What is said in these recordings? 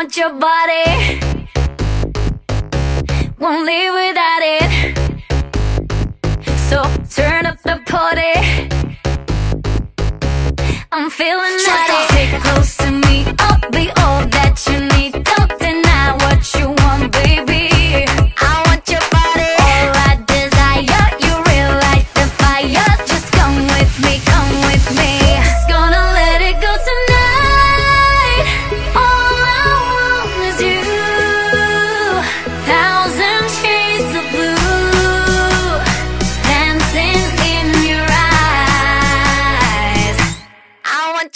want your body. Won't live without it. So turn up the party. I'm feeling that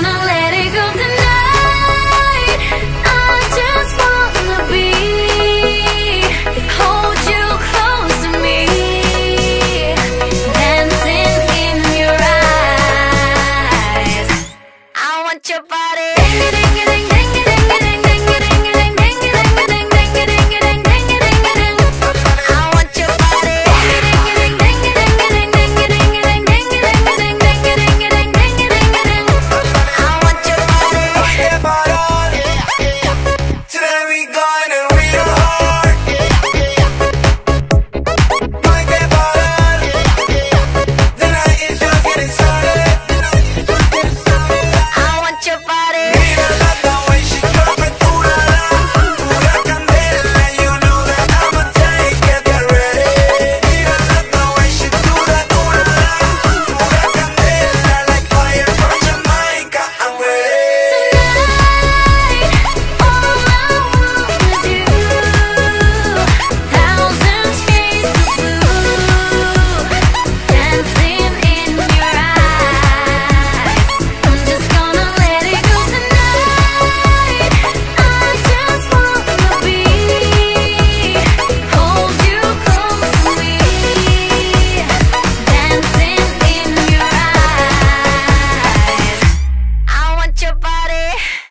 gonna let it go.